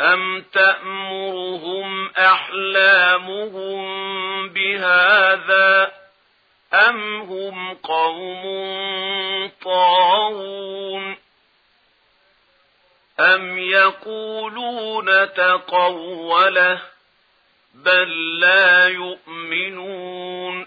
أَمْ تَأْمُرُهُمْ أَحْلَامُهُمْ بِهَذَا أَمْ هُمْ قَوْمٌ طَاغُونَ أَمْ يَقُولُونَ تَقَوَّلَهُ بَل لَّا يُؤْمِنُونَ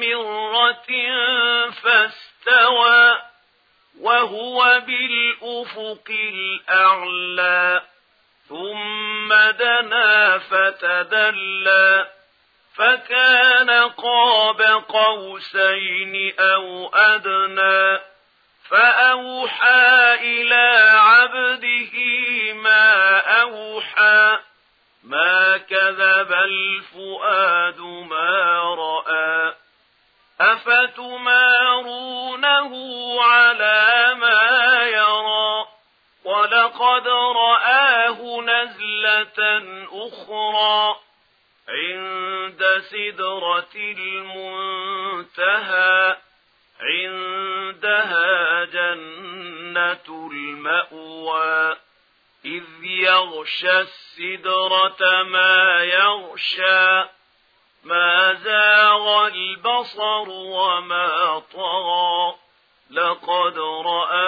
مِرَّةٍ فَاسْتَوَى وَهُوَ بِالْأُفُقِ الْأَعْلَى ثُمَّ دَنَا فَتَدَلَّى فَكَانَ قَابَ قَوْسَيْنِ أَوْ أَدْنَى فَأَوْحَى إِلَى لقد رآه نزلة أخرى عند سدرة المنتهى عندها جنة المأوى. إذ يغشى السدرة ما يغشى ما زاغ البصر وما طغى. لقد رآه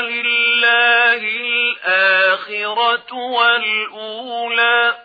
فلله الآخرة والأولى